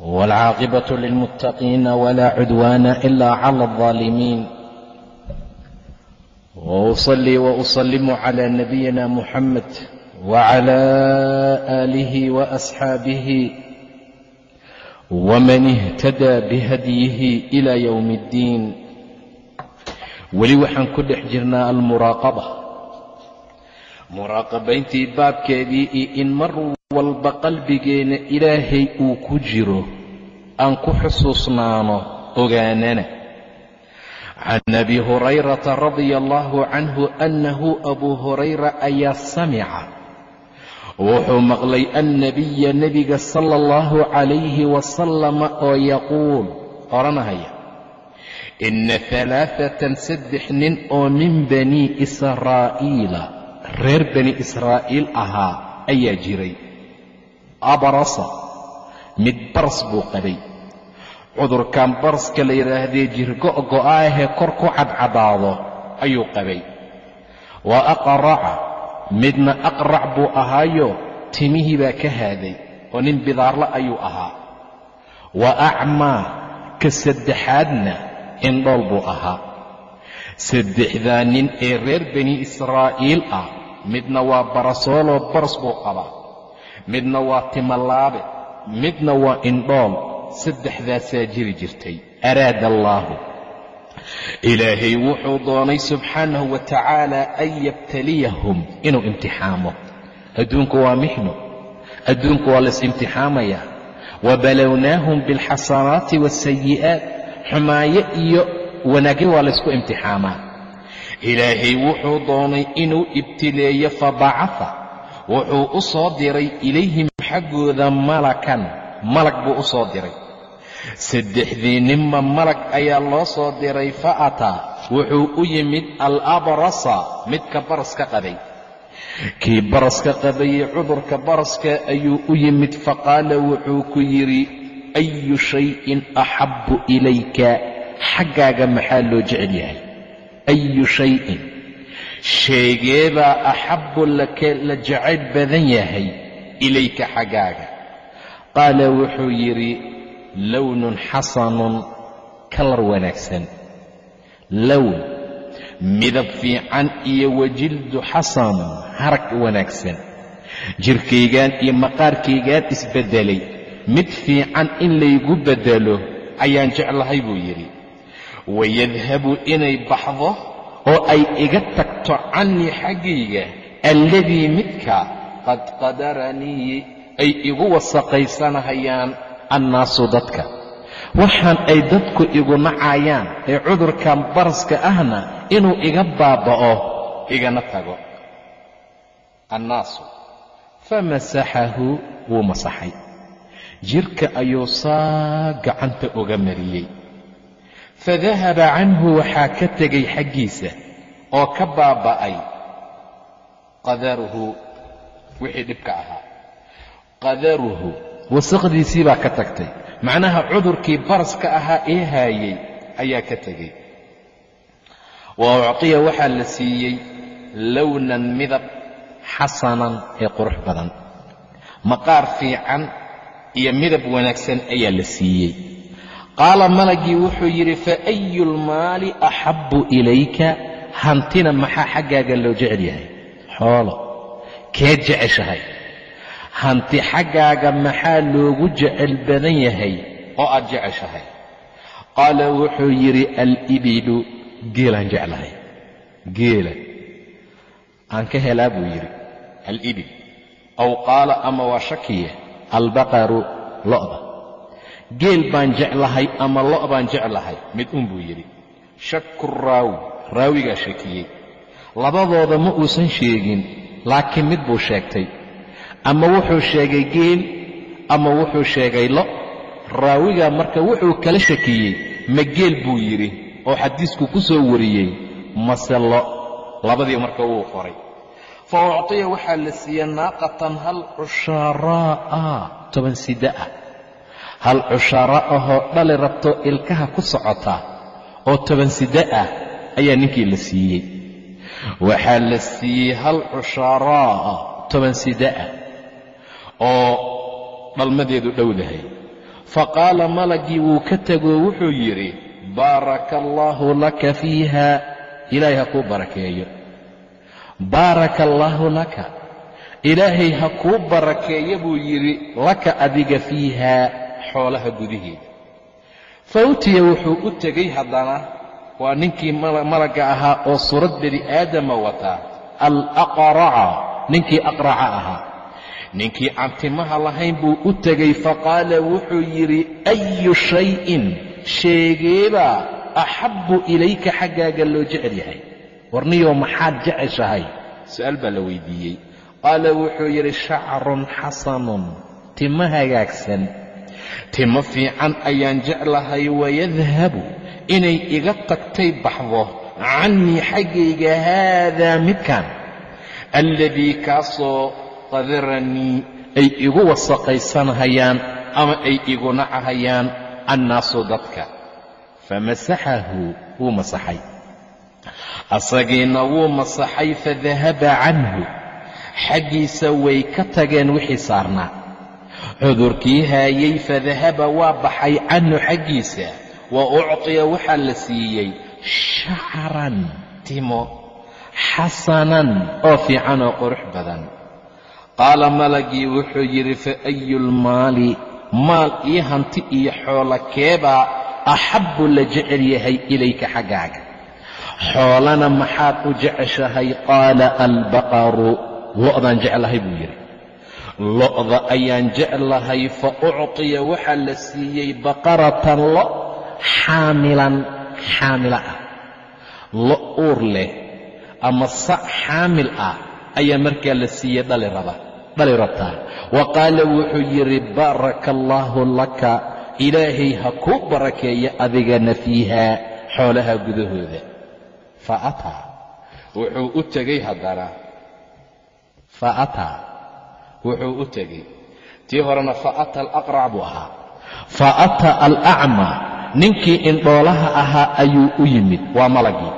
والعاقبة للمتقين ولا عدوان إلا على الظالمين وأصلي وأسلم على نبينا محمد وعلى آله وأصحابه ومن اهتدى بهديه إلى يوم الدين weli waxaan ku dhex jirnaa almuraaqaba muraaqabayntii baabkeedii iyo in mar walba qalbigeenna ilaahay uu ku jiro aan ku xusuusnaano ogaanana. Can abi hurayrata radia allahu canhu annahu abuu hurayra ayaa samica. Wuxuu maqlay annabiya nebiga sala allahu calayhi wasalama oo yaquul odhanahaya inna halaaatan saddex nin oo min banii israa'iila reer bani israa'iil ahaa ayaa jiray. Abrasa mid baras buu qabay cudurkan baraska la yidhaahdee jirgo'go'aahee kor ku cadcadaado ayuu qabay. Wa aqraca midna aqrac buu ahaayo timihii baa ka haaday oo nin bidaarla ayuu ahaa. Wa acmaa ka saddexaadna indhool buu ahaa. Saddexdaa nin ee reer bani israa'iil ah midna waa barasooloo baras buu qabaa midna waa timalaabe midna waa indhool saddexdaasaa jiri jirtay. Araada allaahu. Ilaahay wuxuu doonay subxaanahu wa tacaala an yabtaliyahum inuu imtixaamo. Adduunku waa mixno. Adduunku waa lays imtixaamayaa wa balownaahum bilxasanaati waasayi'aat xumaayo iyo wanaagyo waa laysku imtixaamaa. Ilaahay wuxuu doonay inuu ibtileeyo fabacafa wuxuu u soo diray ilayhim xaggooda malakan malag buu u soo diray. Saddexdii ninba malag ayaa loo soo diray fa ataa. Wuxuu u yimid alabrasa midka baraska qabay. Kii baraska qabayey cudurka baraska ayuu u yimid faqaala wuxuu ku yidhi ayu shayin axabbu ilayka? Xaggaaga maxaa loo jecel yahay? Ayu shayin. Sheegeebaa axabbu laka la jacayl badan yahay ilayka xaggaaga qaala wuxuu yidhi lownun xasanun kalar wanaagsan. Lown midab fiican iyo wajildu xasanun harag wanaagsan. Jirkaygaan iyo maqaarkaygaan isbeddelay. Mid fiican in laygu beddelo ayaan jeclahay buu yidhi. Wayadhabu inay baxdo oo ay iga tagto cannii xaggayga alladii midka qad qadaranii ay igu wasaqaysanahayaan annaasu dadka. Waxaan ay dadku igu nacayaan ee cudurkan baraska ahna inuu iga baaba'o igana tago. Annaasu famasaxahu wuu masaxay. Jidhka ayuu saa gacanta uga mariyey. Fadahaba canhu waxaa ka tegay xaggiisa oo ka baaba'ay. Qadaruhu wixii dhibka ahaa qadaruhu wasaqdiisii baa ka tagtay. Macnaha cudurkii baraska ahaa ee haayey ayaa ka tegey. Wa ucqiya waxaa la siiyey lownan midab xasanan ee qurux badan. Maqaar fiican iyo midab wanaagsan ayaa la siiyey. Qaala malagii wuxuu yidhi fa ayu lmaali axabbu ilayka? Hantina maxaa xaggaaga loo jecel yahay? Xoolo kee jeceshahay hanti xaggaaga maxaa loogu jecel badan yahay oo aad jeceshahay? Qaala wuxuu yidhi alibilu geelaan jeclahay. Geela. Aan ka helaa buu yidhi. Alibil aw qaala ama waa shakiye albaqaru lo'da. Geel baan jeclahay ama lo' baan jeclahay? Mid un buu yidhi. Shaku raawi. Raawigaa shakiyey. Labadooda ma uusan sheegin laakiin mid buu sheegtay ama wuxuu sheegay geel ama wuxuu sheegay lo. Raawigaa marka wuxuu kala shakiyey ma geel buu yidhi oo xadiisku ku soo wariyey mase lo. Labadii marka wuu qoray. Fa uctiya waxaa la siiyey naaqatan hal cushaaraa toban sida ah. Hal cushaara ahoo dhali rabto ilkaha ku socota oo toban sida ah ayaa ninkii la siiyey. Waxaa la siiyey hal cushaaraa ah toban sida ah oo dhalmadeedu dhowdahay fa qaala malagii wuu ka tegoo wuxuu yidhi baaraka allaahu laka fiiha. Ilaahay ha kuu barakeeyo. Baaraka allaahu laka. Ilaahay ha kuu barakeeyo buu yidhi laka adiga fiihaa xoolaha gudaheeda fa utiya wuxuu u tegey haddana waa ninkii malagga ahaa oo suurad bani aadama wataa alaqraca. Ninkii aqraca ahaa ninkii aan timaha lahayn buu u tegey faqaala wuxuu yidhi ayu shayin? Sheegeebaa axabbu ilayka xaggaaga loo jecel yahay. Warniyow maxaad jeceshahay? Su'aal baa la weydiiyey. Qaala wuxuu yidhi shacrun xasanun timo hagaagsan. Timo fiican ayaan jeclahay wayadhabu inay iga tagtay baxdo cannii xaggayga haadaa midkan alladii kaasoo qadaranii ay igu wasaqaysanhayaan ama ay igu nacahayaan annaasu dadka. Famasaxahu wuu masaxay. Asagiina wuu masaxay fadahaba canhu. Xaggiisa way ka tageen wixii saarnaa. Cudurkii haayey fadahaba waa baxay canhu xaggiisa. Wa uctiya waxaa la siiyey shacran timo. Xasanan. Oo fiican oo qurux badan qaala malagii wuxuu yidhi fa ayu lmaali maal iyo hanti iyo xoolo keebaa axabbu la jecel yahay ilayka xaggaaga. Xoolana maxaad u jeceshahay? Qaala albaqaru lo'daan jeclahay buu yidhi. Lo'da ayaan jeclahay fa uctiya waxaa la siiyey baqaratan lo xaamilan xaamila ah. Lo uur leh ama sac xaamil ah ayaa markaa la siiyey dhali dhali rabtaa wa qaala wuxuu yidhi baaraka allaahu laka. Ilaahay ha kuu barakeeyo adigana fiihaa xoolaha gudahooda. Fa ataa. Wuxuu u tegey haddana. Fa ataa. Wuxuu u tegey. Tii horena fa ata alaqrac buu ahaa. Fa ata alacmaa ninkii indhoolaha ahaa ayuu u yimid. Waa malagii.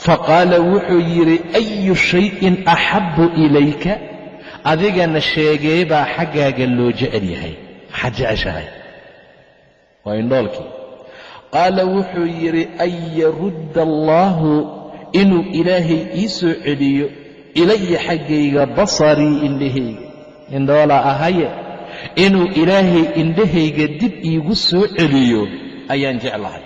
Fa qaala wuxuu yidhi ayu shayin axabbu ilayka adigana sheegee baa xaggaaga loo jecel yahay. Maxaad jeceshahay? Waa indhoolkii qaala wuxuu yidhi an yarudda allaahu inuu ilaahay ii soo celiyo ilaya xaggayga basarii indhahayga. Indhoola ahaye inuu ilaahay indhahayga dib iigu soo celiyo ayaan jeclahay.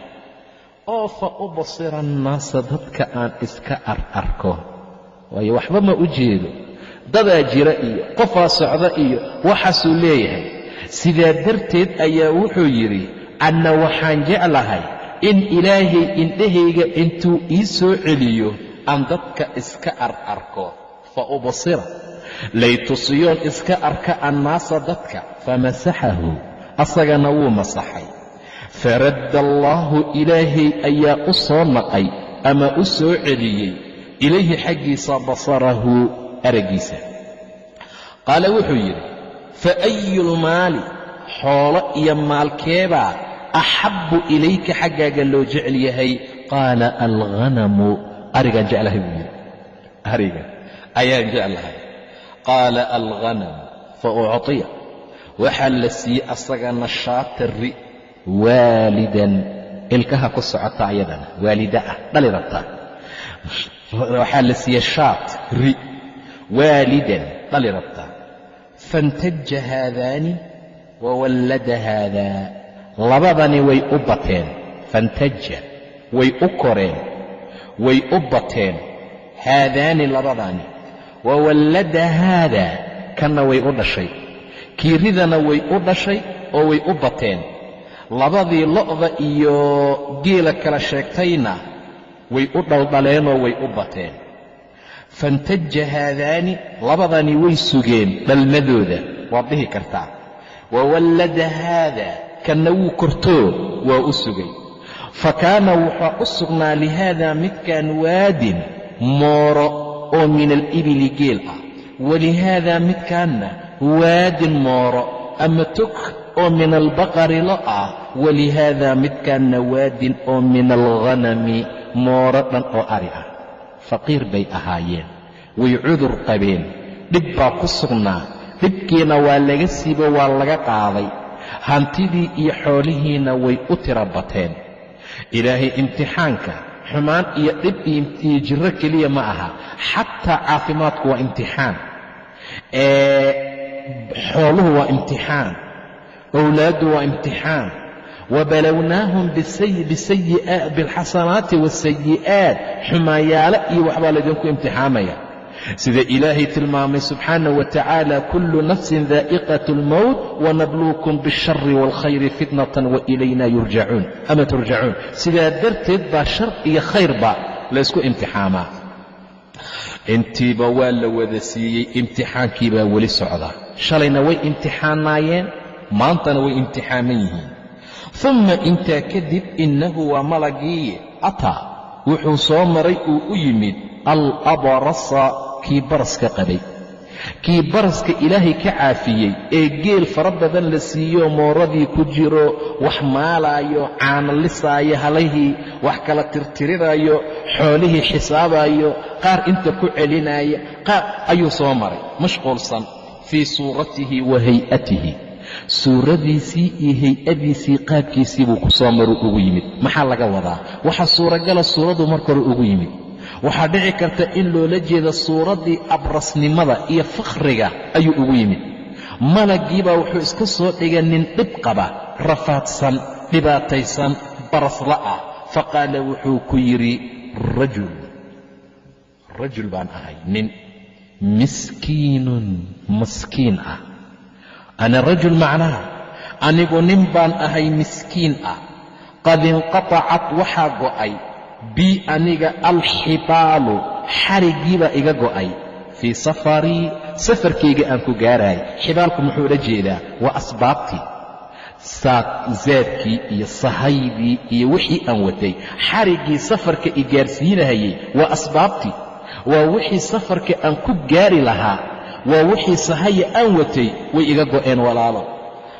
Oo fa ubasira annaasa dadka aan iska ar arko. Waayo waxba ma u jeedo dadaa jira iyo qofaa socda iyo waxaasuu leeyahay. Sidaa darteed ayaa wuxuu yidhi anna waxaan jeclahay in ilaahay indhahayga intuu ii soo celiyo aan dadka iska ar arko fa ubsira. Laytusiyoon iska arka annaasa dadka famasaxahu asagana wuu masaxay. Faradda allaahu ilaahay ayaa u soo naqay ama u soo celiyey. Ilayhi xaggiisa basarahu araggiisa. Qaala wuxuu yidhi fa ayu lmaali xoolo iyo maalkeebaa axabbu ilayka xaggaaga loo jecel yahay? Qaala alghanamu arigaan jeclahay buu yidhi. Arigan ayaan jeclahay. Qaala alghanamu fa uctiya waxaa la siiyey asagana shaata ri waalidan ilkaha ku socota ayadana waalida ah dhali rabta waxaa la siiyey shaat ri waalidan dhali rabta faintaja haadaani wawallada haadaa labadani way u bateen faintaja way u koreen way u bateen haadaani labadani wawallada haadaa kanna way u dhashay kiiridana way u dhashay oo way u bateen labadii lo'da iyo geela kala sheegtayna way u dhaldhaleenoo way u bateen faintaja haadaani labadani way sugeen dhalmadooda waad dhihi kartaa wawallada haada kanna wuu kortoo waa u sugay fa kaana wuxuu u sugnaa lihaada midkan waadin mooro oo min alibili geel ah walihaada midkaanna waadin mooro ama tog oo min albaqari lo ah walihaada midkaanna waadin oo min alghanami mooro dhan oo ari ah faqiir bay ahaayeen. Way cudur qabeen. Dhib baa ku sugnaa. Dhibkiina waa laga siibo waa laga qaaday. Hantidii iyo xoolihiina way u tira bateen. Ilaahay imtixaanka xumaan iyo dhib iyo jirro keliya ma aha. Xataa caafimaadku waa imtixaan. Xooluhu waa imtixaan. Owlaaddu waa imtixaan wabalownaahum bilxasanaati wasayi'aat xumaayaalo iyo waxbaa laydinku imtixaamaya sida ilaahay tilmaamay subxaana wa tacaala kullu nafsin daa'iqat اlmowt wanabluukum biاlshari wاlkhayri fitnatan wailayna yurjacuun ama turjacuun sidaa darteed baa shar iyo khayrba laysku imtixaamaa intiiba waa la wada siiyey imtixaankii baa weli socda shalayna way imtixaanaayeen maantana way imtixaaman yihiin umma intaa kadib innahu waa malagii ataa wuxuu soo maray uu u yimid alabrasa kii baraska qabay. Kii baraska ilaahay ka caafiyey ee geel fara badan la siiyo mooradii ku jiro wax maalaayo caana lisaayo halihii wax kala tirtirinayo xoolihii xisaabayo qaar inta ku celinaya qaar ayuu soo maray. Mashquulsan fii suuratihi wa hay'atihi suuradiisii iyo hay'adiisii qaabkiisii buu ku soo maru ugu yimid. Maxaa laga wadaa? Waxaa suuragala suuradu marka hore ugu yimid. Waxaa dhici karta in loola jeeda suuraddii abrasnimada iyo fakhriga ayuu ugu yimid. Malaggiibaa wuxuu iska soo dhigay nin dhib qaba rafaadsan dhibaataysan barasla ah fa qaala wuxuu ku yidhi rajul rajul baan ahay nin miskiinun maskiin ah ana rajul macnaha anigu nin baan ahay miskiin ah qad inqatacat waxaa go'ay bii aniga alxibaalu xariggiibaa iga go'ay fii safarii safarkayga aan ku gaaraay xibaalku muxuu la jeedaa waa asbaabtii zaadkii iyo sahaydii iyo wixii aan watay xariggii safarka i gaarsiinahayey waa asbaabtii waa wixii safarka aan ku gaari lahaa waa wixii sahaya aan watay way iga go'een walaalo.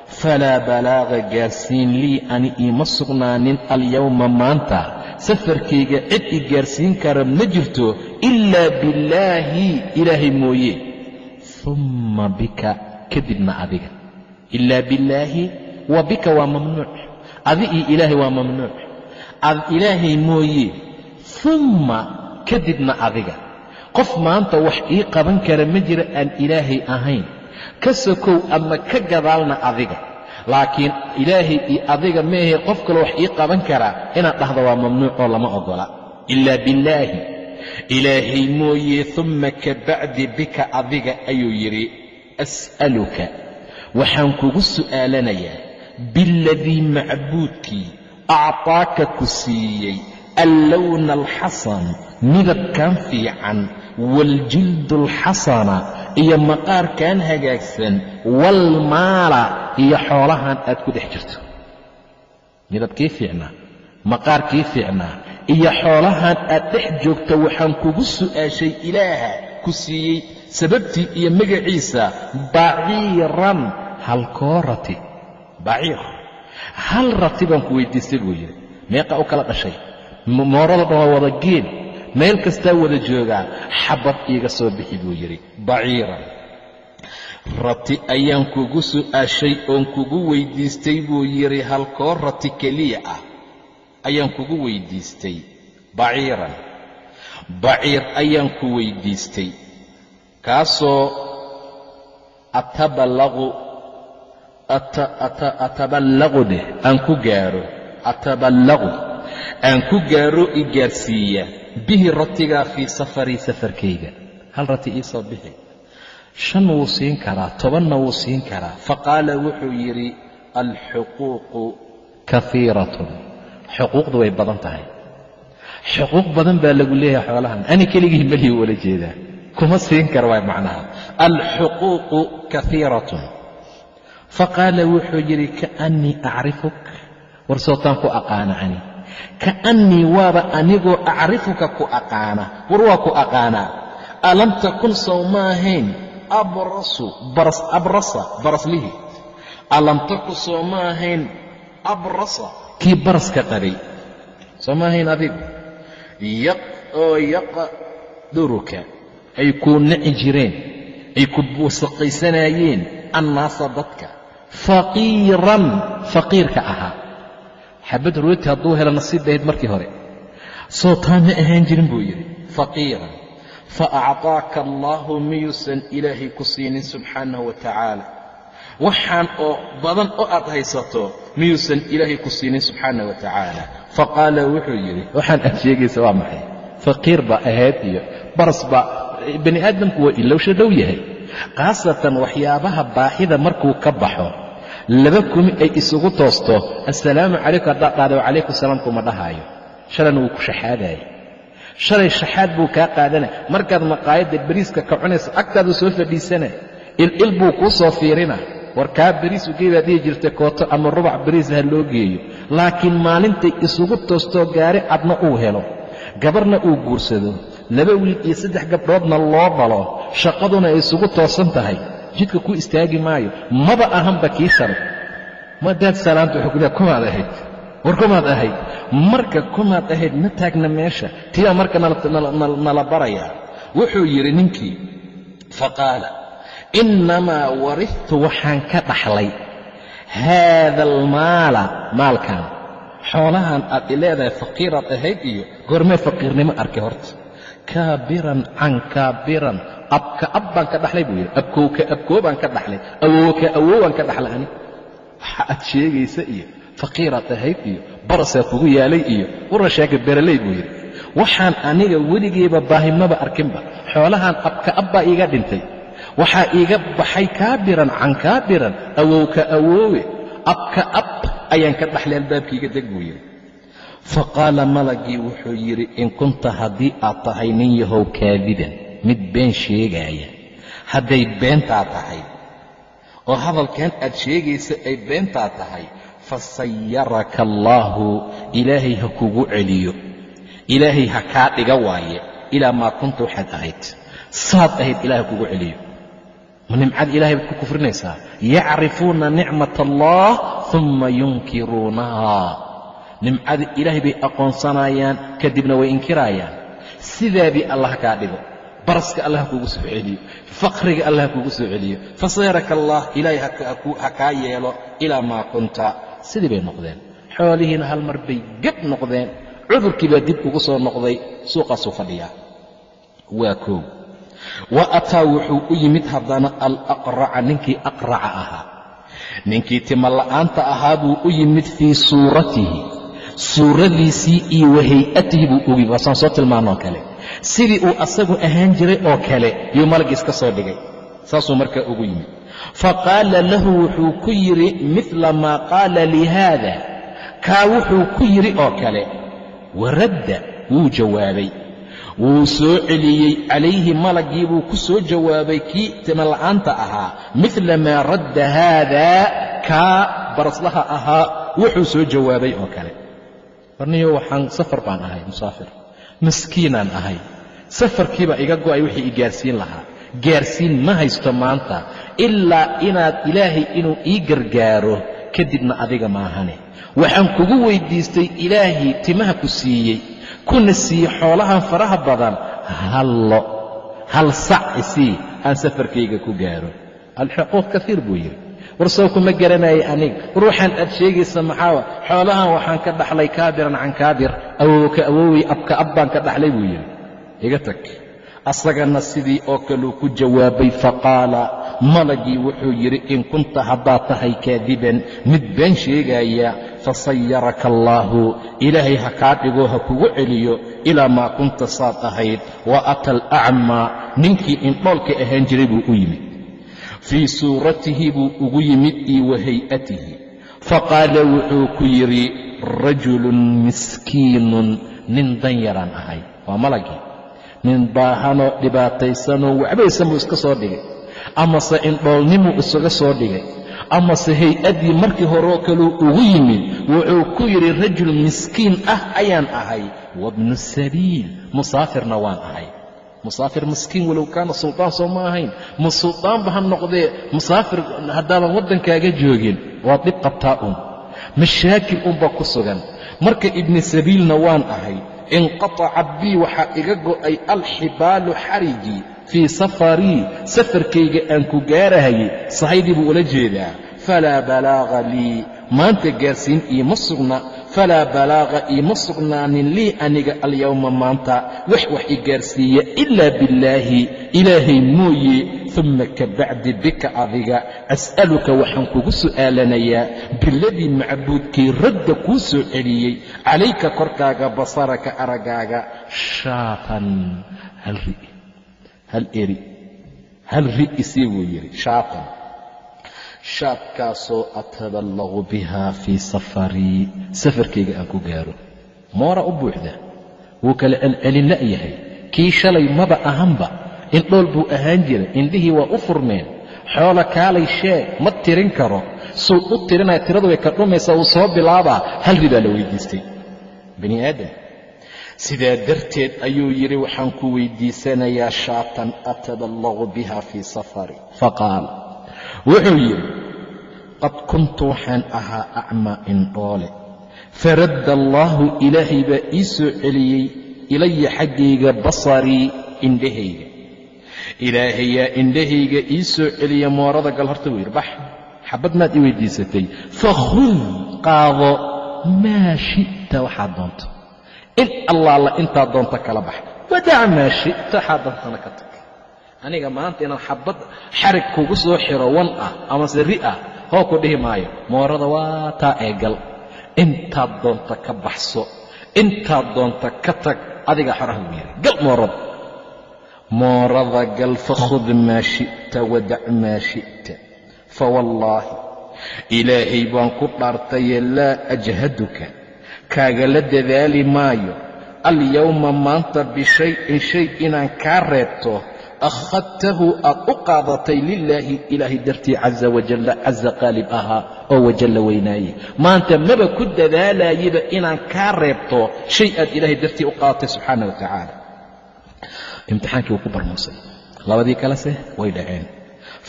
Falaa balaaqa gaarsiin lii ani iima sugnaanin alyawma maanta. Safarkayga cid i gaarsiin kara ma jirto ilaa billaahi ilaahay mooye. Umma bika kadibna adiga. Ilaa billaahi wa bika waa mamnuuc. Adi iyo ilaahay waa mamnuuc. Ad ilaahay mooye. Umma kadibna adiga qof maanta wax ii qaban kara ma jira aan ilaahay ahayn. Ka sokow ama ka gadaalna adiga. Laakiin ilaahay iyo adiga meahe qof kale wax ii qaban karaa inaad dhahdo waa mamnuuc oo lama oggola ilaa billaahi. Ilaahay mooye umma ka bacdi bika adiga ayuu yidhi as'aluka. Waxaan kugu su'aalanayaa biladii macbuudkii actaaka ku siiyey allowna alxasan midabkan fiican waaljildu alxasana iyo maqaarkan hagaagsan waalmaala iyo xoolahan aad ku dhex jirto. Midabkii fiicnaa maqaarkii fiicnaa iyo xoolahan aad dhex joogta waxaan kugu su'aashay ilaaha ku siiyey sababtii iyo magaciisa baciiran halkoo rati. Baciir. Hal rati baan ku weydiistay buu yidhi. Meeqa u kala dhashay. Moorada dhan waa wada geel meel kastaa wada joogaa xabad iiga soo bixi buu yidhi baciiran rati ayaan kugu su'aashay oon kugu weyddiistay buu yidhi halkoo rati keliya ah ayaan kugu weyddiistay baciiran baciir ayaan ku weyddiistay kaasoo ataballaqu ataballaqu dheh aan ku gaaro ataballaqu aan ku gaaro i gaarsiiya bihi ratigaa fii safarii safarkayga. Hal rati ii soo bixi. Shan wuu siin karaa tobanna wuu siin karaa. Faqaala wuxuu yidhi alxuquuqu kahiiratun xuquuqdu way badan tahay. Xuquuq badan baa lagu leeyahay xoolahan. Ani keligii melihi wala jeedaa. Kuma siin kara waay macnaha. Alxuquuqu kahiiratun faqaala wuxuu yidhi kaannii acrifuk. War sootaan ku aqaana ani ka'annii waaba anigoo acrifuka ku aqaana. War waa ku aqaanaa alam takun sow ma ahayn abrasu baras abrasa baraslihii alam takun soo ma ahayn abrasa. Kii baraska qabay soo ma ahayn adigu oo yaqduruka ay kuu nici jireen. Ay ku wasaqaysanaayeen annaasa dadka. Faqiiran faqiirka ahaa xabad rooti hadduu helo nasiib bahayd markii hore. Soo taa ma ahaan jirin buu yidhi faqiiran fa acطaaka allaahu miyuusan ilaahay ku siinin subxaanahu wa tacaala. Waxaan oo badan oo aad haysato miyuusan ilaahay ku siinin subxaanahu wa tacaala. Faqaala wuxuu yidhi waxaan aad sheegaysa waa maxay? Faqiir baa ahayd iyo baras baa bani aadamku waa ilowsha dhow yahay. Khaasatan waxyaabaha baahida markuu ka baxo laba kumi ay isugu toosto assalaamu calaykum haddaad dhahda wacalaykum salaam kuma dhahaayo. Shalayna wuu ku shaxaadaya shalay shaxaad buu kaa qaadana markaad maqaayadda beriiska ka cunaysa agtaadu soo fadhiisana. Il-il buu kuu soo fiirina. War kaa beriis ugey baad dhihi jirta kooto ama rubac beriis ha loo geeyo. Laakiin maalintay isugu toostoo gaari cadna uu helo. Gabarna uu guursado. Laba wiil iyo saddex gabdhoodna loo dhalo. Shaqaduna ay isugu toosan tahay jidka ku istaagi maayo maba ahanba kii shalay madaad salaanta wuxuu ku leehay kumaad ahayd. War kumaad ahayd. Marka kumaad ahayd ma taagna meesha. Tiyaa marka nala barayaa wuxuu yidhi ninkii faqaala innamaa wariftu waxaan ka dhaxlay haada almaala maalkan. Xoolahan aad i leedahay faqiiraad ahayd iyo goormee faqiirnimo arkay horta. Kaabiran can kaabiran abka ab baan ka dhaxlay buu yidhi. Abkowka abkoo baan ka dhaxlay. Awowka awowaan ka dhaxlay. Ani waxa aad sheegaysa iyo faqiiraad ahayd iyo barasaa kugu yaalay iyo warra sheega beraley buu yidhi. Waxaan aniga weligeyba baahimaba arkinba. Xoolahan abka ab baa iiga dhintay. Waxaa iiga baxay kaabiran can kaabiran awowka awoowe. Abka ab ayaan ka dhaxlay albaabkiiga deg buu yidhi. Faqaala malagii wuxuu yidhi in kunta haddii aad tahay nin yahow kaadiban mid been sheegaaya hadday beentaa tahay. Oo hadalkan aad sheegaysa ay beentaa tahay fasayaraka allaahu ilaahay ha kugu celiyo. Ilaahay ha kaa dhiga waaye ilaa maa kunta waxaad ahayd. Saad ahayd ilaah ha kugu celiyo. Ma nimcad ilahay baad ku kufrinaysaa? Yacrifuuna nicmat allah uma yunkiruunaha. Nimcada ilaahay bay aqoonsanayaan kadibna way inkiraayaan. Sidaadii allah kaa dhigo baraska allah ha kugu soo celiyo faqriga allah ha kugu soo celiyo. Fasayaraka allah ilaahay ha kaa yeelo ilaa maa kunta. Sidii bay noqdeen. Xoolihiina hal mar bay geb noqdeen. Cudurkii baa dib ugu soo noqday suuqaasuu fadhiyaa. Waa koow. Wa ataa wuxuu u yimid haddana alaqraca ninkii aqraca ahaa. Ninkii tima la'aanta ahaa buu u yimid fii suuratihi. Suuradiisii iyo wahay'atihi buu ugi waasaan soo tilmaanoo kale sidii uu asagu ahaan jiray oo kale yuu malagii iska soo dhigay. Saasuu markaa ugu yimid. Faqaala lahu wuxuu ku yidhi midla maa qaala lihaada kaa wuxuu ku yidhi oo kale waradda wuu jawaabay. Wuu soo celiyey calayhi malagii buu ku soo jawaabay kii timala'aanta ahaa midla maa radda haadaa kaa baraslaha ahaa wuxuu soo jawaabay oo kale. Warniyo waxaan safar baan ahay musaafir maskiinaan ahay. Safarkiibaa iga go'ay wixii i gaarsiin lahaa. Gaarsiin ma haysto maanta ilaa inaad ilaahay inuu ii gargaaro kadibna adiga maahane waxaan kugu weyddiistay ilaahay timaha ku siiyey kuna siiyey xoolahan faraha badan. Hallo hal sac isii aan safarkayga ku gaaro. Alxuquuq kaiir buu yidhi war sow kuma garanayay aniga war waxaan aad sheegaysa maxaawa. Xoolahan waxaan ka dhaxlay kaabiran can kaabir awowka awowey abka ab baan ka dhaxlay buu yidhi. Iga tag. Asagana sidii oo kaleu ku jawaabay faqaala malagii wuxuu yidhi in kunta haddaad tahay kaadiban. Mid been sheegaya fasayaraka allaahu. Ilaahay ha kaa dhigo ha kugu celiyo ilaa maa kunta saad ahayd wa ata alacmaa ninkii indhoolka ahaan jiray buu u yimid fii suuratihi buu ugu yimid io wa hay'atihi faqaala wuxuu ku yidhi rajulun miskiinun nin dan yaraan ahay. Waa malagii. Nin baahanoo dhibaataysanoo waxbaysan buu iska soo dhigay. Amase indhoolnimuu isaga soo dhigay. Amase hay'addii markii horeoo kaleu ugu yimid wuxuu ku yidhi rajul miskiin ah ayaan ahay. Wabnu sabiil musaafirna waan ahay musaafir miskiin walow kaana suldaan soo ma ahayn. Ma suldaanba ha noqdee musaafir haddaadan waddankaaga joogin waa dhib qabtaa un mashaakil unbaa ku sugan. Marka ibni sabiilna waan ahay inqataca bii waxaa iga go'ay alxibaalu xarigii fii safarii safarkayga aan ku gaarahayay sahaydii buu ula jeedaa. Falaa balaaqa lii. Maanta gaarsiin iima sugna falaa balaaqa iima sugnaanin lii aniga alyowma maanta wax wax i gaarsiiya ilaa billaahi ilaahay mooye uma ka bacdi bika adiga as'aluka waxaan kugu su'aalanayaa biladii macbuudkii radda kuu soo celiyey calayka korkaaga basaraka araggaaga shaatan hal ri hal eri hal ri isii wuu yidhi shaatan shaadkaasoo ataballaqu bihaa fii safarii safarkayga aan ku gaaro. Moora u buuxda. Wuu kala celcelin la'yahay kii shalay maba ahanba. Indhool buu ahaan jiray. Indhihii waa u furmeen xoola kaalay sheeg ma tirin karo. Suu u tirinaya tiradu way ka dhumaysaa wuu soo bilaabaa. Hal ri baa la weydiistay. Bani aadam sidaa darteed ayuu yidhi waxaan ku weydiisanayaa shaatan ataballaqu biha fii safari. Faqaal wuxuu yidhi qad kuntu waxaan ahaa acmaa indhoole faradda allaahu ilaahay baa ii soo celiyey ilaya xaggayga basarii indhahayga. Ilaahayaa indhahayga ii soo celiya moorada gal. Horta buu yidhi bax xabad maad ii weydiisatay. Fakhud qaado maa shi'ta waxaad doonto. In allaala intaad doonto kala bax wadac maa shi'ta waxaad doontana ka tag aniga maanta inaan xabad xarig kugu soo xiro wan ah amase ri ah hoo ku dhihi maayo moorada waa taa ee gal intaad doonta ka baxso. Intaad doonta ka tag. Adiga xoraha buu yidhi gal moorada moorada gal fakhud maa shi'ta wadac maa shi'ta. Fawallaahi ilaahay baan ku dhaartaye laa ajhaduka. Kaagala dadaali maayo. Alyowma maanta bishayin shay inaan kaa reebto akhadtahu aad u qaadatay lilaahi ilaahay dartii caza wajalla caza qaalib ahaa oo wajalla weynaaye maanta maba ku dadaalayaba inaan kaa reebto shay aad ilaahay dartii u qaadatay subxaana wa tacaala imtixaankii wuu ku barmuusay labadii kalese way dhaceen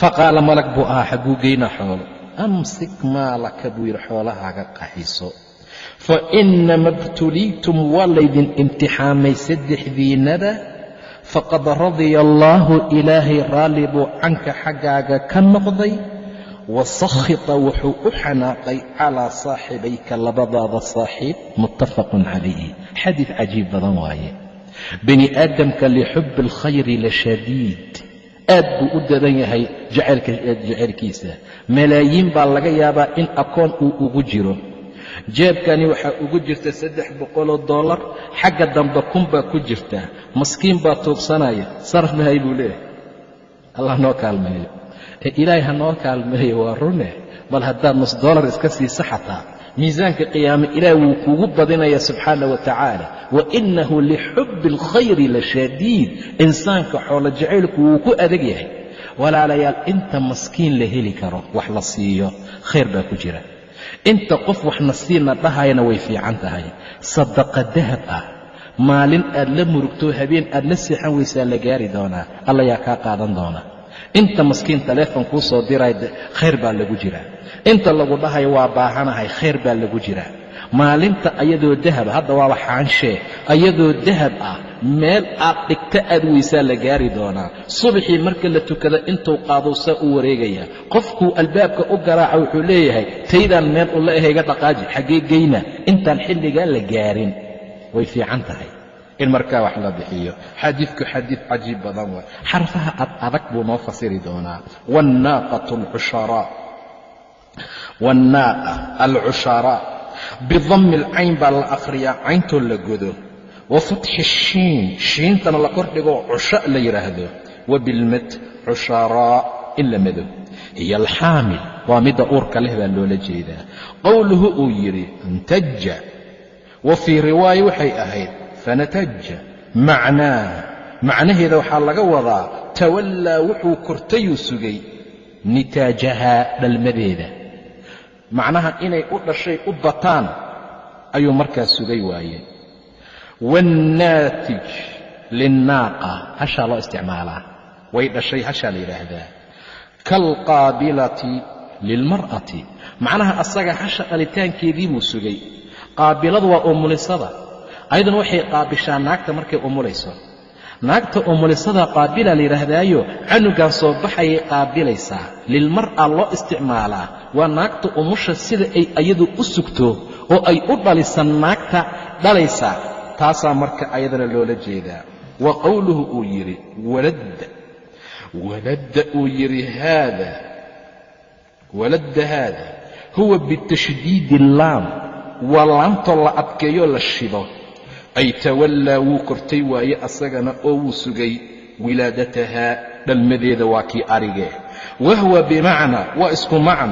faqaala malag buu ahaa xagguu geynaa xoolo amsik maalaka buu yidhi xoolahaaga qaxiso fa inama btuliitum waa laydin imtixaamay saddexdiinaba faqad radiya allaahu ilaahay raalli buu canka xaggaaga ka noqday wa sakhita wuxuu u xanaaqay calaa saaxibayka labadaada saaxiib muttafaqun calayhi. Xadiid cajiib badan waaye. Bini aadamka lixubbi alkhayri la shadiid. Aad buu u dadan yahay jacaylkiisa. Malaayiin baa laga yaabaa in akoon uu ugu jiro jeebkani waxaa ugu jirta saddex boqoloo dollar xagga dambe kun baa ku jirta maskiin baa tuugsanaya saraf mahay buu leeyahay. Allah noo kaalmeeyo ee ilaahay ha noo kaalmeeyo waa rune bal haddaad nus dollar iska siisa xataa miisaanka qiyaame ilaah wuu kuugu badinaya subxaana wa tacaala wa innahu lixubbi alkhayri la shadiid insaanka xoolo jacaylku wuu ku adag yahay. Walaalayaal inta maskiin la heli karo wax la siiyo khayr baa ku jira inta qof waxna siina dhahayana way fiican tahay sadaqa dahab ah. Maalin aad la murugto habeen aad la seexan weysaa la gaari doonaa. Alla yaa kaa qaadan doona inta maskiin taleefon kuu soo diray khayr baa lagu jiraa. Inta lagu dhahayo waa baahanahay khayr baa lagu jiraa. Maalinta ayadoo dahab hadda waaba xaanshee ayadoo dahab ah meel aad dhigta aad weysaa la gaari doonaa. Subaxii marka la tukada intuu qaadou saa u wareegaya qofkuu albaabka u garaaca wuxuu leeyahay taydaan meel ula ehayga dhaqaaji xaggee geyna intaan xilligaa la gaarin. Way fiican tahay. In markaa wax la bixiyo. Xadiidku xadiid cajiib badan waay. Xarfaha ad adag buu noo fasiri doonaa. Waannaaqa alcusharaa bidammi alcayn baa la akhriyaa cayntoo la godo wa fatxi shiin shiintana la kordhigo cusha la yidhaahdo wa bilmad cusharaa in la mado iyo alxaamil waa midda uurka leh baa loola jeedaa qowluhu uu yidhi intaja wa fii riwaaya waxay ahayd fanataja macnaa macnaheeda waxaa laga wadaa tawallaa wuxuu kortayuu sugay nitaajahaa dhalmadeeda macnaha inay u dhashay u bataan ayuu markaas sugay waayey waannaatij linnaaqa hashaa loo isticmaalaa way dhashay hashaa la yidhaahdaa kaalqaabilati lilmar'ati macnaha asaga hasha dhalitaankeedii buu sugay qaabiladu waa umulisada ayaduna waxay qaabishaa naagta markay umulayso naagta umulisada qaabila la yidhaahdaayo canugan soo baxayay qaabilaysaa lilmar'a loo isticmaalaa waa naagta umusha sida ay ayadu u sugto oo ay u dhalisan naagta dhalaysa taasaa marka ayadana loola jeedaa. Wa qowluhu uu yidhi waladda waladda uu yidhi haada waladda haada huwa bitashdiidi allaam waa laamtoo la adkeeyoo la shido. Ay tawallaa wuu kortay waaye asagana oo wuu sugay wilaadatahaa dhalmadeeda waa kii arigee wahwa bimacnaa waa isku macn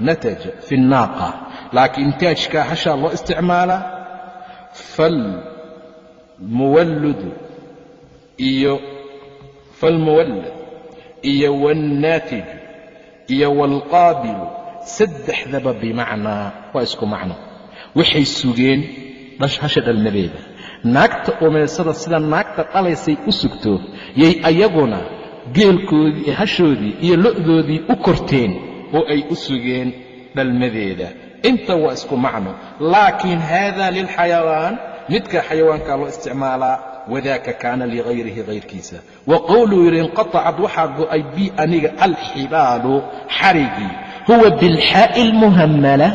nataja fi nnaaqa. Laakiin taajkaa hashaa loo isticmaalaa falmuwalludu iyo falmuwallad iyo waannaatiju iyo waalqaabilu saddexdaba bimacnaa waa isku macno. Waxay sugeen hasha dhalmadeeda. Naagta umaysada sida naagta dhalaysay u sugto yay ayaguna geelkoodii hashoodii iyo lo'doodii u korteen oo ay u sugeen dhalmadeeda. Inta waa isku macno. Laakiin haada lilxayawaan midka xayawaankaa loo isticmaalaa wadaaka kaana ligayrihi hayrkiisa wa qowluu yidhi inqatacad waxaa go'ay bi aniga alxibaalu xarigii. Huwa bilxaa'i almuhammala.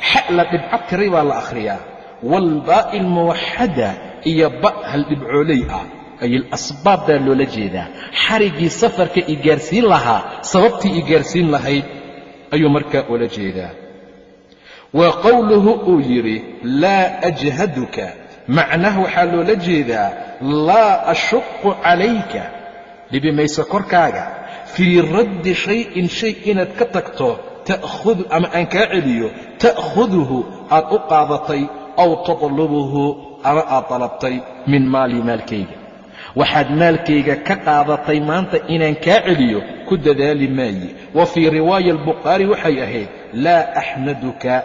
Xa la dhibco tiray baa la akhriyaa. Waalbaa'i almuwaxada iyo ba hal dhibcooley ah. Ay baa loola jeedaa. Xariggii safarka i gaarsiin lahaa sababtii i gaarsiin lahayd ayuu markaa ula jeedaa. Wa qowluhu uu yidhi laa ajhaduka macnaha waxaa loola jeedaa laa ashuqu calayka dhibi mayso korkaaga. Fii raddi shayin shay inaad ka tagto ta'hudu ama aan kaa celiyo ta'khuduhu aad u qaadatay aw tatlubuhu ama aad dalabtay min maali maalkayga. Waxaad maalkayga ka qaadatay maanta inaan kaa celiyo ku dadaali maaye wa fii riwaaya albukhaari waxay ahayd laa axmaduka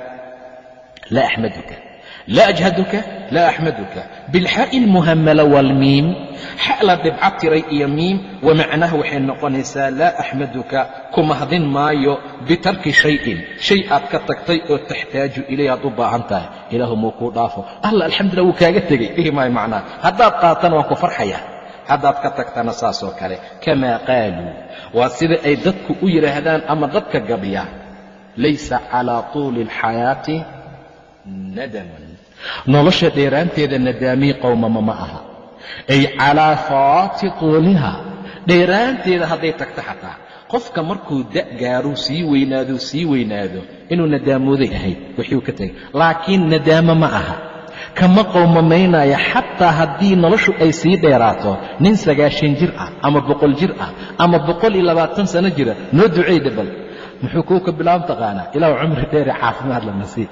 laa ajhaduka laa axmaduka bilxaa'i almuhammala waalmiim xa la dhibco tiray iyo miim wa macnaha waxay noqonaysaa laa axmaduka ku mahdin maayo bitarki shayin shay aad ka tagtay oo taxtaaju ilay aad u baahan tahay ilaahu muu kuu dhaafo alla alxamdulillah wuu kaaga tegey dhihi maayo macnaha haddaad qaatana waan ku farxaya haddaad ka tagtana saasoo kale kamaa qaaluu waa sida ay dadku u yidhaahdaan nolosha dheeraanteeda nadaamii qowmama ma aha. Ay calaa fawaati tuuliha dheeraanteeda hadday tagto xataa. Qofka markuu da gaaruu sii weynaado sii weynaado inuu nadaamooday ahayd wixuu ka tegay. Laakiin nadaamo ma aha. Kama qowmamaynaya xataa haddii noloshu ay sii dheeraato. Nin sagaashan jir ah ama boqol jir ah ama boqol iyo labaatan sano jira noo ducey dhebal muxuu kuu ka bilaab taqaanaa? Ilaahu cumri dheere caafimaad lana sii.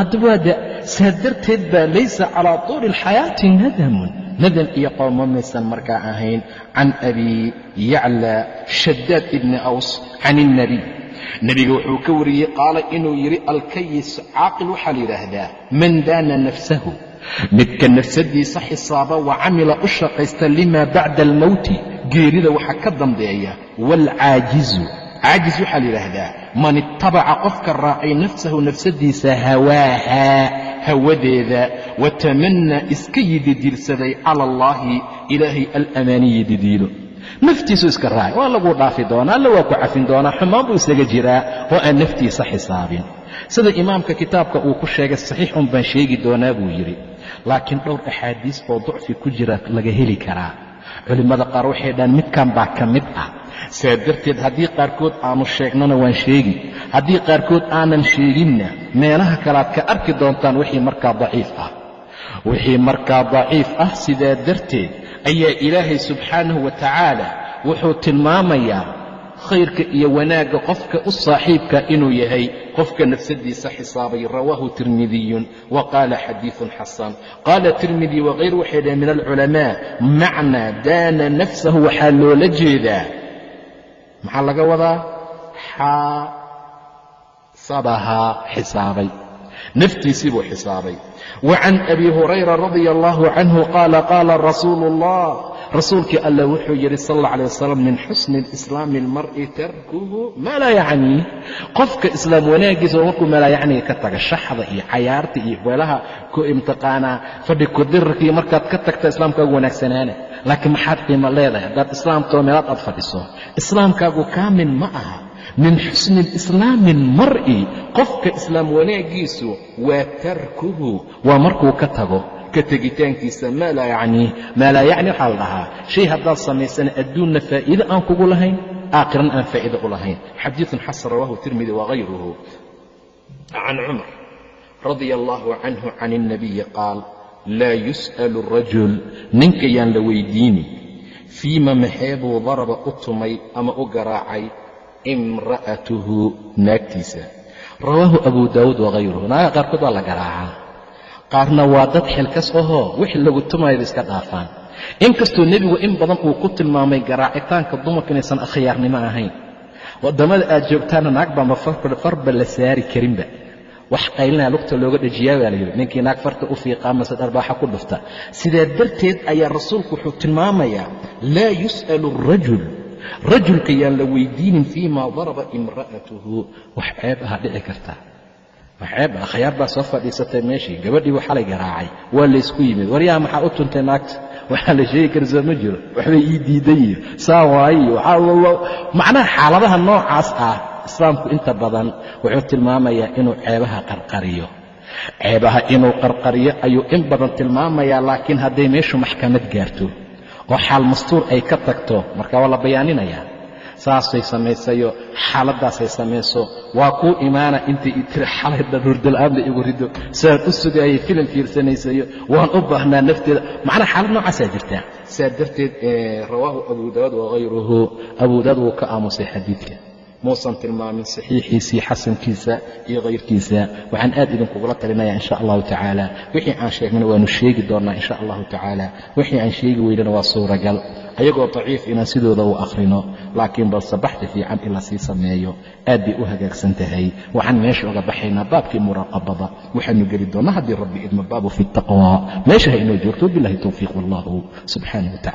Hadwaada saa darteed baa laysa calaa tuuli alxayaati nadamun. Nadan iyo qowmo maysan markaa ahayn. Can abi yacla shadaad ibni aws can ilnabiy nebiga wuxuu ka wariyey qaala inuu yidhi alkayis caaqil waxaa la yidhaahdaa man daana nafsahu. Midka nafsadiisa xisaaba wa camila u shaqaysta lima bacda almowti geerida waxa ka dambeeya waalcaajizu caajis waxaa la yidhaahdaa man ittabaca qofka raacay nafsahu nafsadiisa hawaahaa hawadeeda watamannaa iska yididiilsaday cala allaahi ilaahay alamaaniyi didiilo naftiisu iska raacay waa laguu dhaafi doonaa alla waa ku cafin doonaa xumaan buu isaga jiraa oo aan naftiisa xisaabin. Sida imaamka kitaabka uu ku sheegay saxiix un baan sheegi doonaa buu yidhi. Laakiin dhowr axaadiis oo ducfi ku jira laga heli karaa culimmada qaar waxay dhahaan midkan baa ka mid ah. Saa darteed haddii qaarkood aanu sheegnona waan sheegi. Haddii qaarkood aanan sheeginna meelaha kalead ka arki doontaan wixii markaa daciif ah. Wixii markaa daciif ah sidaa darteed ayaa ilaahay subxaanahu wa tacaala wuxuu tilmaamayaa khayrka iyo wanaagga qofka u saaxiibka inuu yahay. Qofka nafsadiisa xisaabay rawaahu tirmidiyun wa qaala xadiiثun xasan. Qaala tirmidi wakayr waxay dhaheen min alculamaa macnaa daana nafsahu waxaa loola jeedaa. Maxaa laga wadaa? Xaasabahaa xisaabay. Naftiisii buu xisaabay. Wa can abi hurayra radia allahu canhu qaala qaala rasuulu اllah rasuulkii alla wuxuu yidhi sal alla alay wasalam min xusni islaami almar'i tarkuhu maa laa yacnii qofka islaam wanaaggiisa markuu maa laa yacniga ka taga shaxda iyo cayaarta iyo weelaha ku imtiqaanaa fadhi kudirarkii markaad ka tagta islaamkaagu wanaagsanaana laakiin maxaad qiimo leedahay? Haddaad islaamtoo meelaad aad fadhiso islaamkaagu kaamin ma aha. Min xusni islaami almar'i qofka islaam wanaaggiisu waa tarkuhu waa markuu ka tago ka tegitaankiisa maa laa yacnii maa laa yacni waxaa la dhahaa shay haddaad samaysana adduunna faa'iide aan kugu lahayn aakhiran aan faa'iide u lahayn. Xadiidun xasan rawahu tirmidi wagayruhu can cumar radia allahu canhu can الnabiyi qaal laa yus'alu rajul ninka yaan la weydiini fiima maxeebuu daraba u tumay ama u garaacay? Imra'atuhu naagtiisa. Rawaahu abu daawuud wagayruhu naaga qaarkood waa la garaacaa qaarna waa dad xilkas ahoo wixii lagu tumayaba iska dhaafaan. Inkastoo nebigu in badan uu ku tilmaamay garaacitaanka dumarka inaysan akhyaarnimo ahayn. Waddamada aad joogtaana naag baanba farba la saari karinba. Wax qaylinaya lugta looga dhajiyaa baa layidhi ninkii naag farta u fiiqaa mase dharbaaxa ku dhufta. Sidaa darteed ayaa rasuulku wuxuu tilmaamayaa laa yus'alu arajul rajulka yaan la weydiinin fii maa daraba imra'atuhu. Wax ceeb aha dhici karta wax ceeb ah khayaar baa soo fadhiisatay meeshii. Gabadhii buu xalay garaacay waa laysku yimid. Waryaa maxaa u tuntay naagta? Waxaa la sheegi kara soo ma jiro. Waxbay ii diidan yihiin saa waayo macnaha xaaladaha noocaas ah islaamku inta badan wuxuu tilmaamayaa inuu ceebaha qarqariyo. Ceebaha inuu qarqariyo ayuu in badan tilmaamayaa laakiin hadday meeshu maxkamad gaarto oo xaal mastuur ay ka tagto marka waa la bayaaninayaa saasay samaysayo xaaladdaasay samayso waa kuu imaana intay tiri xalay dhan hurdala'aanba igu rido saan u sugaayay filim fiirsanaysayo. Waan u baahnaa nafteeda. Macnaha xaalad noocaasaa jirtaa? Saa darteed rawaahu abu daawud wahayruhu abu daawud wuu ka aamusay xadiidka muusan tilmaamin saxiixiisii xasankiisa iyo kayrkiisa waxaan aad idinkugula talinaya insha allahu tacaala. Wixii aan sheegnana waanu sheegi doonnaa insha allahu tacaala. Wixii aan sheegi weynana waa suuragal. Ayagoo daciif inaan sidooda u akhrino laakiin balse baxdi fiican in la sameeyo. Aad bay u hagaagsan tahay. Waxaan meesha uga baxaynaa baabkii muraaqabada waxaanu geli doonnaa haddii rabbi idma baabu fi taqwa. Meesha ha inoo joogto bilahi towfiiq wallahu subxaanah wa tacala